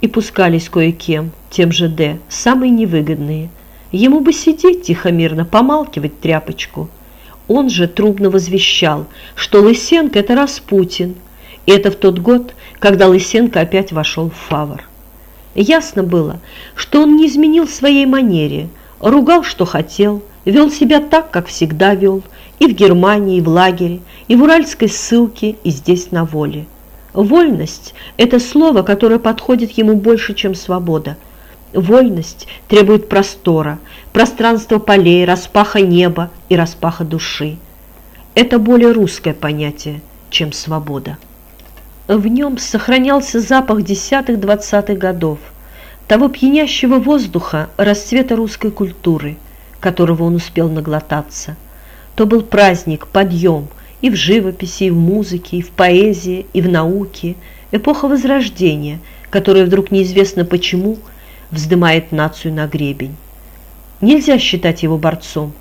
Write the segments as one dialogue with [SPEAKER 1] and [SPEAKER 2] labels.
[SPEAKER 1] и пускались кое-кем, тем же Д, самые невыгодные. Ему бы сидеть тихо-мирно, помалкивать тряпочку. Он же трубно возвещал, что Лысенко – это Распутин. И это в тот год, когда Лысенко опять вошел в фавор. Ясно было, что он не изменил своей манере, ругал, что хотел, вел себя так, как всегда вел, и в Германии, и в лагере, и в уральской ссылке, и здесь на воле. Вольность – это слово, которое подходит ему больше, чем свобода. Вольность требует простора, пространства полей, распаха неба и распаха души. Это более русское понятие, чем свобода. В нем сохранялся запах десятых-двадцатых годов, того пьянящего воздуха расцвета русской культуры, которого он успел наглотаться. То был праздник, подъем – и в живописи, и в музыке, и в поэзии, и в науке, эпоха Возрождения, которая вдруг неизвестно почему вздымает нацию на гребень. Нельзя считать его борцом.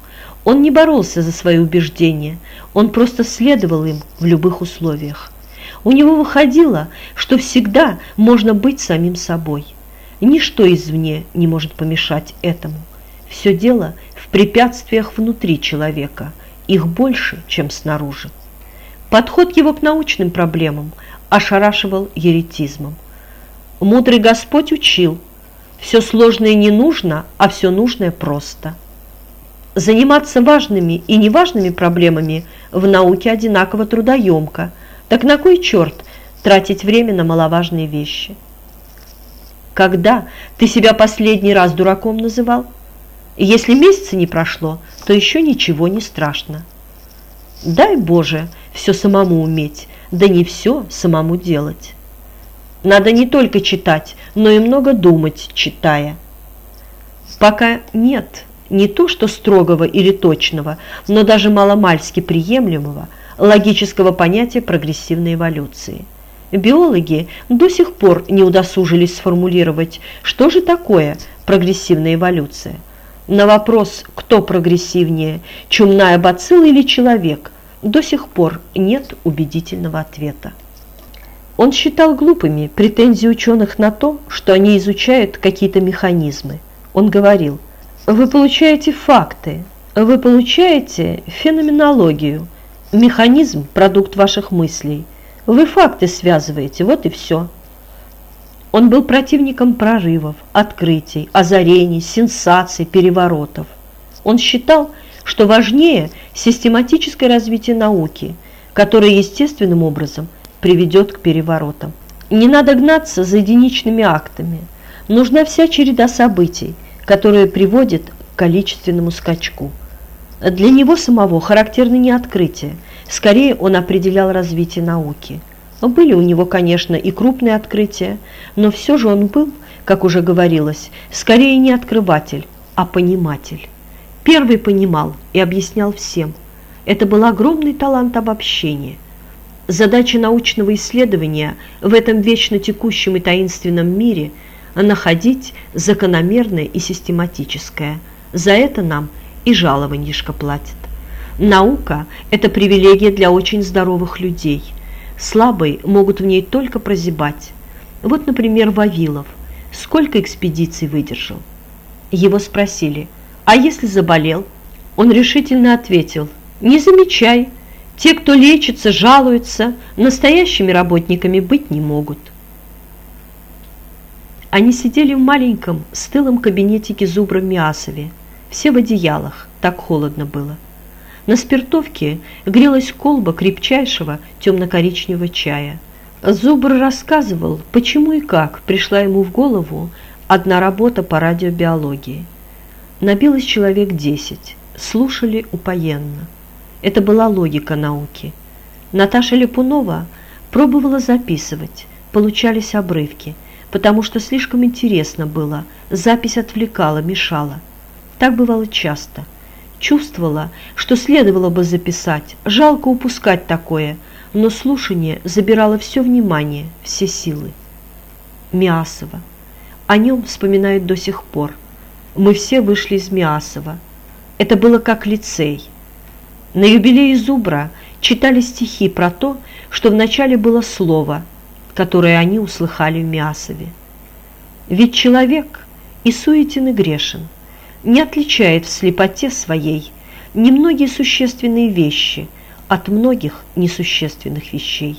[SPEAKER 1] Он не боролся за свои убеждения, он просто следовал им в любых условиях. У него выходило, что всегда можно быть самим собой. Ничто извне не может помешать этому. Все дело в препятствиях внутри человека – их больше, чем снаружи. Подход его к научным проблемам ошарашивал еретизмом. Мудрый Господь учил, все сложное не нужно, а все нужное просто. Заниматься важными и неважными проблемами в науке одинаково трудоемко, так на кой черт тратить время на маловажные вещи? Когда ты себя последний раз дураком называл? Если месяца не прошло, то еще ничего не страшно. Дай Боже все самому уметь, да не все самому делать. Надо не только читать, но и много думать, читая. Пока нет не то что строгого или точного, но даже маломальски приемлемого логического понятия прогрессивной эволюции. Биологи до сих пор не удосужились сформулировать, что же такое прогрессивная эволюция – на вопрос, кто прогрессивнее, чумная бацилла или человек, до сих пор нет убедительного ответа. Он считал глупыми претензии ученых на то, что они изучают какие-то механизмы. Он говорил, вы получаете факты, вы получаете феноменологию, механизм – продукт ваших мыслей. Вы факты связываете, вот и все. Он был противником прорывов, открытий, озарений, сенсаций, переворотов. Он считал, что важнее систематическое развитие науки, которое естественным образом приведет к переворотам. Не надо гнаться за единичными актами. Нужна вся череда событий, которая приводит к количественному скачку. Для него самого характерны не открытия, скорее он определял развитие науки – были у него, конечно, и крупные открытия, но все же он был, как уже говорилось, скорее не открыватель, а пониматель. Первый понимал и объяснял всем. Это был огромный талант обобщения. Задача научного исследования в этом вечно текущем и таинственном мире – находить закономерное и систематическое. За это нам и жалованьишко платят. Наука – это привилегия для очень здоровых людей – Слабые могут в ней только прозябать. Вот, например, Вавилов. Сколько экспедиций выдержал? Его спросили, а если заболел? Он решительно ответил, не замечай. Те, кто лечится, жалуются, настоящими работниками быть не могут. Они сидели в маленьком, стылом кабинетике Зубра Миасове, все в одеялах, так холодно было. На спиртовке грелась колба крепчайшего темно-коричневого чая. Зубр рассказывал, почему и как пришла ему в голову одна работа по радиобиологии. Набилось человек десять, слушали упоенно. Это была логика науки. Наташа Липунова пробовала записывать, получались обрывки, потому что слишком интересно было, запись отвлекала, мешала. Так бывало часто – Чувствовала, что следовало бы записать, жалко упускать такое, но слушание забирало все внимание, все силы. Миасова. О нем вспоминают до сих пор. Мы все вышли из Миасова. Это было как лицей. На юбилее Зубра читали стихи про то, что вначале было слово, которое они услыхали в Миасове. Ведь человек и суетен и грешен, не отличает в слепоте своей немногие существенные вещи от многих несущественных вещей.